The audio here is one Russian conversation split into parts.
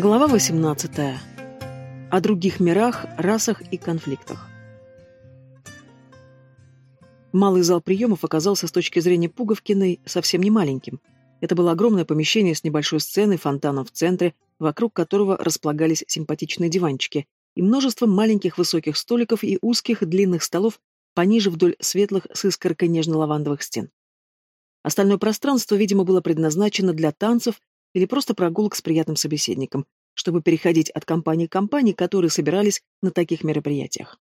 Глава 18. О других мирах, расах и конфликтах. Малый зал приемов оказался с точки зрения Пуговкиной совсем не маленьким. Это было огромное помещение с небольшой сценой, фонтаном в центре, вокруг которого располагались симпатичные диванчики, и множеством маленьких высоких столиков и узких длинных столов пониже вдоль светлых с искоркой нежно-лавандовых стен. Остальное пространство, видимо, было предназначено для танцев или просто прогулок с приятным собеседником, чтобы переходить от компании к компании, которые собирались на таких мероприятиях.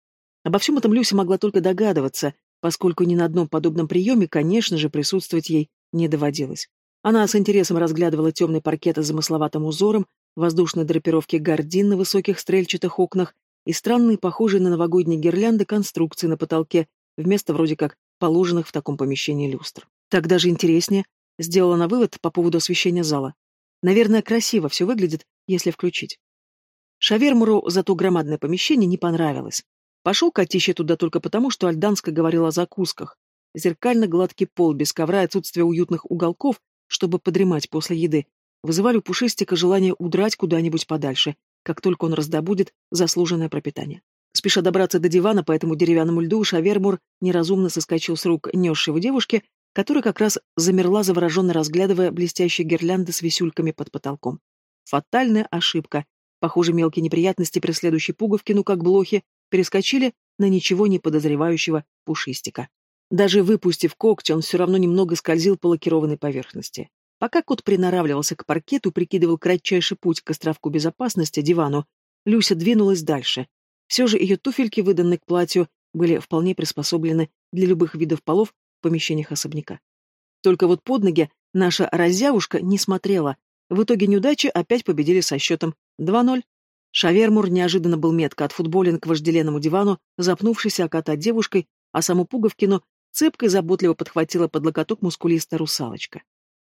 Обо всем этом Люся могла только догадываться, поскольку ни на одном подобном приеме, конечно же, присутствовать ей не доводилось. Она с интересом разглядывала темный паркет с замысловатым узором, воздушные драпировки гардин на высоких стрельчатых окнах и странные, похожие на новогодние гирлянды, конструкции на потолке, вместо вроде как положенных в таком помещении люстр. Так даже интереснее, сделала она вывод по поводу освещения зала. Наверное, красиво все выглядит, если включить. Шавермуру за то громадное помещение не понравилось. Пошел котище туда только потому, что Альданска говорила о закусках. Зеркально-гладкий пол, без ковра и отсутствие уютных уголков, чтобы подремать после еды, вызывали у Пушистика желание удрать куда-нибудь подальше, как только он раздобудет заслуженное пропитание. Спеша добраться до дивана по этому деревянному льду, Шавермур неразумно соскочил с рук несшей его девушки которая как раз замерла, завороженно разглядывая блестящие гирлянды с висюльками под потолком. Фатальная ошибка. Похоже, мелкие неприятности, преследующие Пуговкину, как блохи, перескочили на ничего не подозревающего пушистика. Даже выпустив когти, он все равно немного скользил по лакированной поверхности. Пока кот приноравливался к паркету, прикидывал кратчайший путь к островку безопасности, дивану, Люся двинулась дальше. Все же ее туфельки, выданные к платью, были вполне приспособлены для любых видов полов помещениях особняка. Только вот под ноги наша разявушка не смотрела. В итоге неудачи опять победили со счетом 2-0. Шавермур неожиданно был метко отфутболен к вожделенному дивану, запнувшийся кота девушкой, а саму Пуговкину цепкой заботливо подхватила под локоток мускулистая русалочка.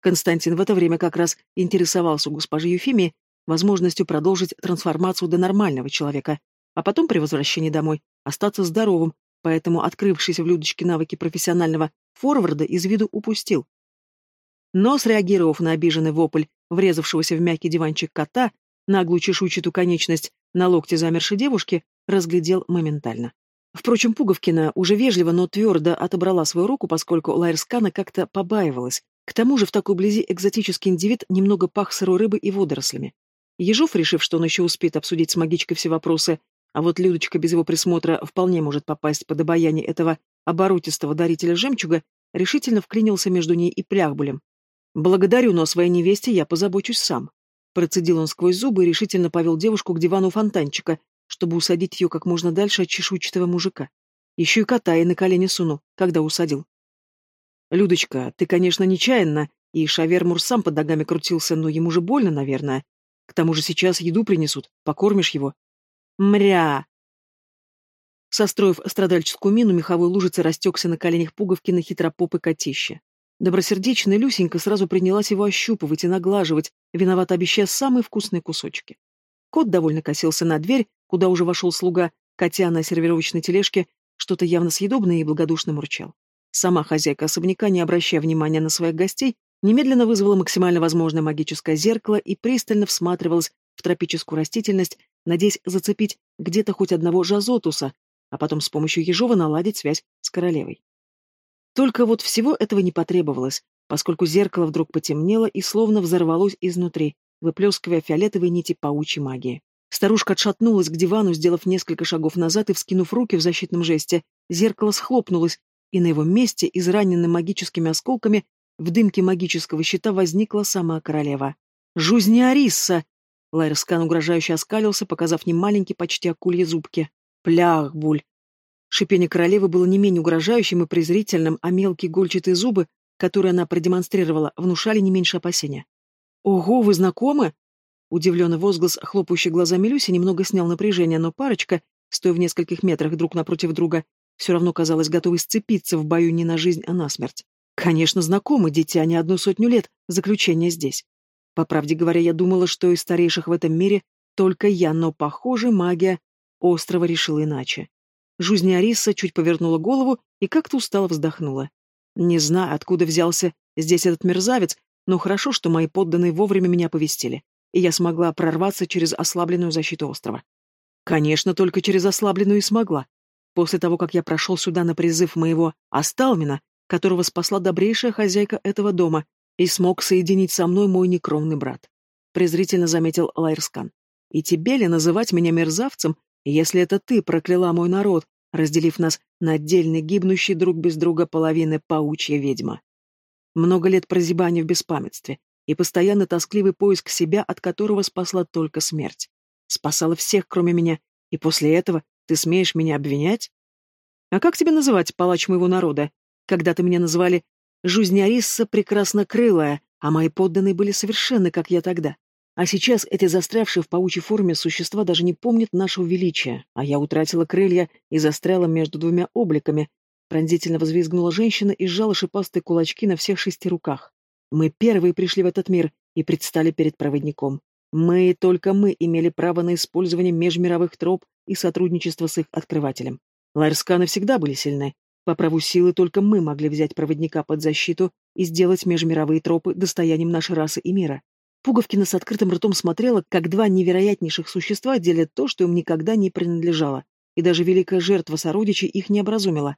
Константин в это время как раз интересовался у госпожи Ефимии возможностью продолжить трансформацию до нормального человека, а потом при возвращении домой остаться здоровым, поэтому открывшиеся в Людочке навыки профессионального форварда из виду упустил. Но, среагировав на обиженный вопль, врезавшегося в мягкий диванчик кота, наглую чешуйчатую конечность на локте замершей девушки, разглядел моментально. Впрочем, Пуговкина уже вежливо, но твердо отобрала свою руку, поскольку Лайрскана как-то побаивалась. К тому же в такой близи экзотический индивид немного пах сырой рыбой и водорослями. Ежов, решив, что он еще успеет обсудить с магичкой все вопросы, а вот Людочка без его присмотра вполне может попасть под обаяние этого оборотистого дарителя жемчуга, решительно вклинился между ней и Пляхбулем. «Благодарю, но о своей невесте я позабочусь сам». Процедил он сквозь зубы и решительно повел девушку к дивану фонтанчика, чтобы усадить ее как можно дальше от чешуйчатого мужика. Еще и кота ей на колени суну, когда усадил. «Людочка, ты, конечно, нечаянно, и Шавермур сам под ногами крутился, но ему же больно, наверное. К тому же сейчас еду принесут, покормишь его. Мря! Состроив страдальческую мину, меховой лужицы растекся на коленях пуговки на хитропопы котище. Добросердечная Люсенька сразу принялась его ощупывать и наглаживать, виновато обещая самые вкусные кусочки. Кот довольно косился на дверь, куда уже вошел слуга, котя на сервировочной тележке, что-то явно съедобное и благодушно мурчал. Сама хозяйка особняка, не обращая внимания на своих гостей, немедленно вызвала максимально возможное магическое зеркало и пристально всматривалась в тропическую растительность, надеясь зацепить где-то хоть одного жазотуса, а потом с помощью Ежова наладить связь с королевой. Только вот всего этого не потребовалось, поскольку зеркало вдруг потемнело и словно взорвалось изнутри, выплескивая фиолетовые нити паучьей магии. Старушка отшатнулась к дивану, сделав несколько шагов назад и вскинув руки в защитном жесте. Зеркало схлопнулось, и на его месте, израненным магическими осколками, в дымке магического щита возникла сама королева. «Жузниарисса!» Лайрскан угрожающе оскалился, показав немаленькие, почти акульи зубки. Плях, буль. Шипение королевы было не менее угрожающим и презрительным, а мелкие гольчатые зубы, которые она продемонстрировала, внушали не меньше опасения. «Ого, вы знакомы?» Удивленный возглас, хлопающий глазами Люси, немного снял напряжение, но парочка, стоя в нескольких метрах друг напротив друга, все равно казалось готовой сцепиться в бою не на жизнь, а на смерть. Конечно, знакомы, дитя, не одну сотню лет, заключение здесь. По правде говоря, я думала, что из старейших в этом мире только я, но, похоже, магия острова решила иначе. Жузня Ариса чуть повернула голову и как-то устало вздохнула. Не знаю, откуда взялся здесь этот мерзавец, но хорошо, что мои подданные вовремя меня повестили. и я смогла прорваться через ослабленную защиту острова. Конечно, только через ослабленную и смогла. После того, как я прошел сюда на призыв моего Асталмина, которого спасла добрейшая хозяйка этого дома, и смог соединить со мной мой некровный брат. Презрительно заметил Лайрскан. И тебе ли называть меня мерзавцем, если это ты прокляла мой народ, разделив нас на отдельные гибнущие друг без друга половины паучья ведьма? Много лет прозябания в беспамятстве и постоянно тоскливый поиск себя, от которого спасла только смерть. Спасала всех, кроме меня, и после этого ты смеешь меня обвинять? А как тебя называть, палач моего народа? Когда-то меня называли «Жузнярисса прекраснокрылая», а мои подданные были совершенны, как я тогда. А сейчас эти застрявшие в паучьей форме существа даже не помнят нашего величия, а я утратила крылья и застряла между двумя обликами. Пронзительно взвизгнула женщина и сжала шипастые кулачки на всех шести руках. Мы первые пришли в этот мир и предстали перед проводником. Мы и только мы имели право на использование межмировых троп и сотрудничество с их открывателем. Ларсканы всегда были сильны. По праву силы только мы могли взять проводника под защиту и сделать межмировые тропы достоянием нашей расы и мира. Пуговкина с открытым ртом смотрела, как два невероятнейших существа делят то, что им никогда не принадлежало, и даже великая жертва сородичей их не образумила.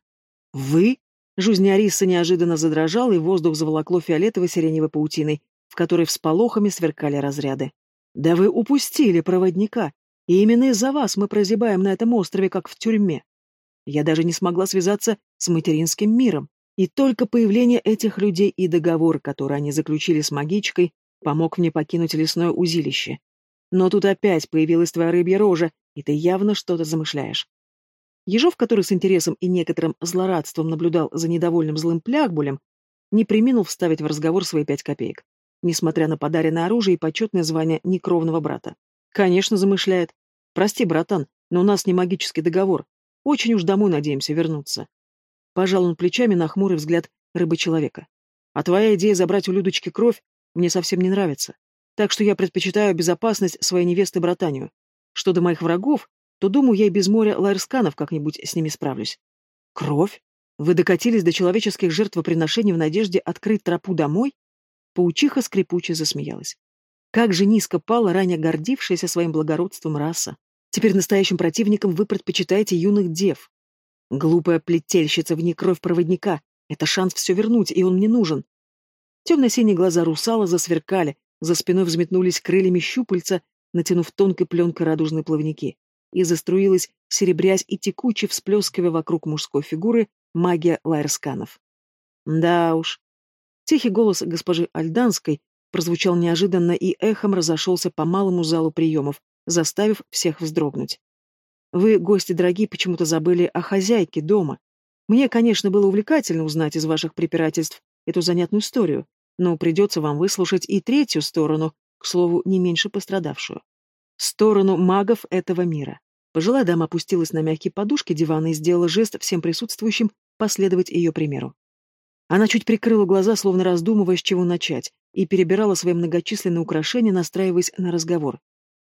«Вы?» Жузня Ариса неожиданно задрожала, и воздух заволокло фиолетовой сиреневой паутиной, в которой всполохами сверкали разряды. «Да вы упустили проводника, и именно из-за вас мы прозябаем на этом острове, как в тюрьме. Я даже не смогла связаться с материнским миром, и только появление этих людей и договор, который они заключили с магичкой, помог мне покинуть лесное узилище. Но тут опять появилась твоя рыбья рожа, и ты явно что-то замышляешь. Ежов, который с интересом и некоторым злорадством наблюдал за недовольным злым плягбулем, не приминул вставить в разговор свои пять копеек, несмотря на подаренное оружие и почетное звание некровного брата. Конечно, замышляет. Прости, братан, но у нас не магический договор. Очень уж домой надеемся вернуться. Пожал он плечами на хмурый взгляд рыбы-человека. А твоя идея забрать у Людочки кровь мне совсем не нравится. Так что я предпочитаю безопасность своей невесты братанию. Что до моих врагов, то, думаю, я и без моря лайрсканов как-нибудь с ними справлюсь. Кровь? Вы докатились до человеческих жертвоприношений в надежде открыть тропу домой? Паучиха скрипуче засмеялась. Как же низко пала ранее гордившаяся своим благородством раса. Теперь настоящим противником вы предпочитаете юных дев. Глупая плетельщица в кровь проводника. Это шанс все вернуть, и он мне нужен. Темно-синие глаза русала засверкали, за спиной взметнулись крыльями щупальца, натянув тонкой пленкой радужные плавники, и заструилась, серебрясь и текуче всплескивая вокруг мужской фигуры, магия лайрсканов. Да уж. Тихий голос госпожи Альданской прозвучал неожиданно и эхом разошелся по малому залу приемов, заставив всех вздрогнуть. Вы, гости дорогие, почему-то забыли о хозяйке дома. Мне, конечно, было увлекательно узнать из ваших препирательств эту занятную историю, но придется вам выслушать и третью сторону, к слову, не меньше пострадавшую. Сторону магов этого мира. Пожилая дама опустилась на мягкие подушки дивана и сделала жест всем присутствующим последовать ее примеру. Она чуть прикрыла глаза, словно раздумывая, с чего начать, и перебирала свои многочисленные украшения, настраиваясь на разговор.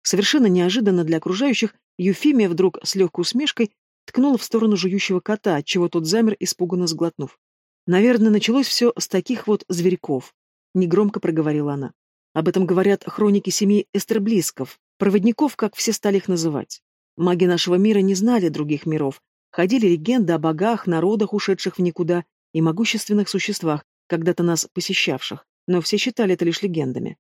Совершенно неожиданно для окружающих Юфимия вдруг с легкой усмешкой ткнула в сторону жующего кота, отчего тот замер, испуганно сглотнув. Наверное, началось все с таких вот зверьков, негромко проговорила она. Об этом говорят хроники семьи Эстерблисков, проводников, как все стали их называть. Маги нашего мира не знали других миров. Ходили легенды о богах, народах, ушедших в никуда, и могущественных существах, когда-то нас посещавших, но все считали это лишь легендами.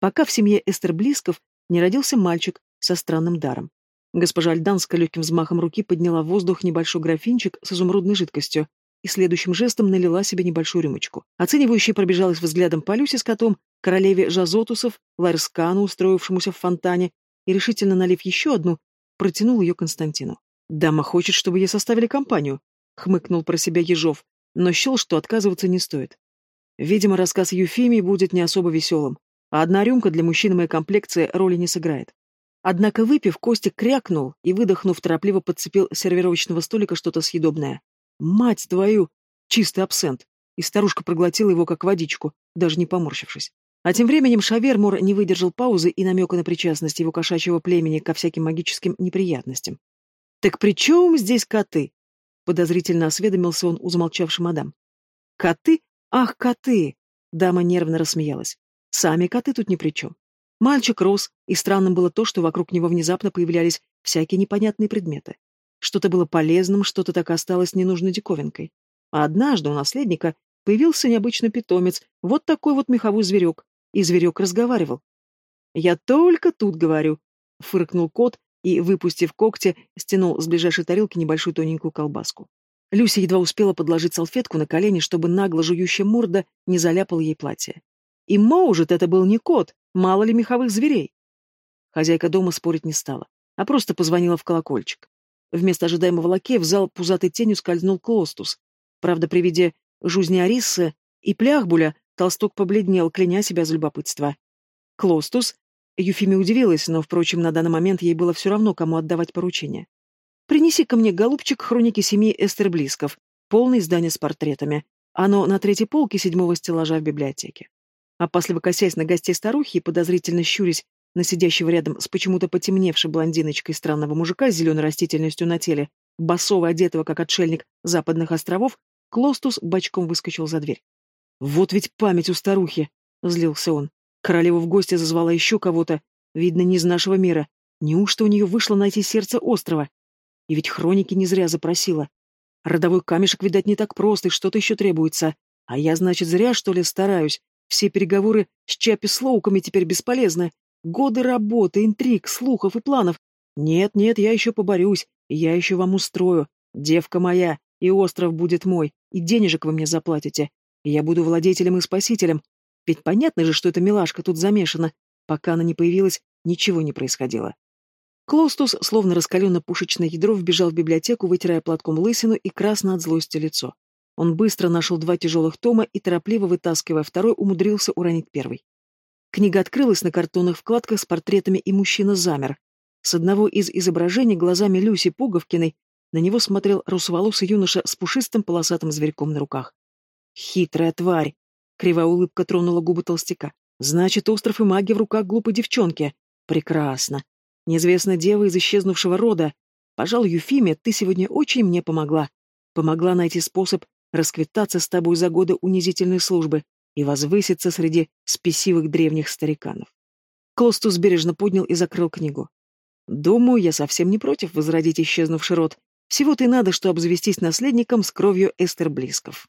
Пока в семье Эстерблисков не родился мальчик со странным даром. Госпожа Альданска легким взмахом руки подняла в воздух небольшой графинчик с изумрудной жидкостью, и следующим жестом налила себе небольшую рюмочку. Оценивающе пробежалась взглядом по Люсе с котом, королеве Жазотусов, Ларскану, устроившемуся в фонтане, и, решительно налив еще одну, протянул ее Константину. «Дама хочет, чтобы ей составили компанию», — хмыкнул про себя Ежов, но счел, что отказываться не стоит. Видимо, рассказ Юфимии будет не особо веселым, а одна рюмка для мужчины моей комплекции роли не сыграет. Однако, выпив, Костик крякнул и, выдохнув, торопливо подцепил с сервировочного столика что-то съедобное. Мать твою! Чистый абсент. И старушка проглотила его как водичку, даже не поморщившись. А тем временем Шавермур не выдержал паузы и намека на причастность его кошачьего племени ко всяким магическим неприятностям. «Так при чем здесь коты?» — подозрительно осведомился он у замолчавшей мадам. «Коты? Ах, коты!» — дама нервно рассмеялась. «Сами коты тут ни при чем. Мальчик рос, и странным было то, что вокруг него внезапно появлялись всякие непонятные предметы. Что-то было полезным, что-то так осталось ненужной диковинкой. А однажды у наследника появился необычный питомец, вот такой вот меховой зверек, и зверек разговаривал. «Я только тут говорю», — фыркнул кот и, выпустив когти, стянул с ближайшей тарелки небольшую тоненькую колбаску. Люся едва успела подложить салфетку на колени, чтобы нагло жующая морда не заляпала ей платье. И, может, это был не кот, мало ли меховых зверей. Хозяйка дома спорить не стала, а просто позвонила в колокольчик. Вместо ожидаемого лакея в зал пузатой тенью скользнул Клостус. Правда, при виде жузни Арисы и пляхбуля толсток побледнел, кляня себя за любопытство. Клостус? Юфиме удивилась, но, впрочем, на данный момент ей было все равно, кому отдавать поручение. «Принеси ко мне, голубчик, хроники семьи Эстерблисков, полное издание с портретами. Оно на третьей полке седьмого стеллажа в библиотеке». Опасливо косясь на гостей старухи и подозрительно щурясь на сидящего рядом с почему-то потемневшей блондиночкой странного мужика с зеленой растительностью на теле, басово одетого как отшельник западных островов, Клостус бочком выскочил за дверь. «Вот ведь память у старухи!» — злился он. Королева в гости зазвала еще кого-то, видно, не из нашего мира. Неужто у нее вышло найти сердце острова? И ведь хроники не зря запросила. Родовой камешек, видать, не так прост, и что-то еще требуется. А я, значит, зря, что ли, стараюсь. Все переговоры с Чапи Слоуками теперь бесполезны. Годы работы, интриг, слухов и планов. Нет, нет, я еще поборюсь, я еще вам устрою. Девка моя, и остров будет мой, и денежек вы мне заплатите. Я буду владетелем и спасителем. Ведь понятно же, что эта милашка тут замешана. Пока она не появилась, ничего не происходило. Клоустус, словно раскаленное пушечное ядро, вбежал в библиотеку, вытирая платком лысину и красно от злости лицо. Он быстро нашел два тяжелых тома и, торопливо вытаскивая второй, умудрился уронить первый. Книга открылась на картонных вкладках с портретами, и мужчина замер. С одного из изображений глазами Люси Пуговкиной на него смотрел русоволосый юноша с пушистым полосатым зверьком на руках. «Хитрая тварь!» — кривая улыбка тронула губы толстяка. «Значит, остров и магия в руках глупой девчонки. Прекрасно. Неизвестная дева из исчезнувшего рода. Пожалуй, Юфимия, ты сегодня очень мне помогла. Помогла найти способ расквитаться с тобой за годы унизительной службы и возвыситься среди спесивых древних стариканов. Костус бережно поднял и закрыл книгу. «Думаю, я совсем не против возродить исчезнувший род. Всего-то и надо, что обзавестись наследником с кровью Эстер Блисков».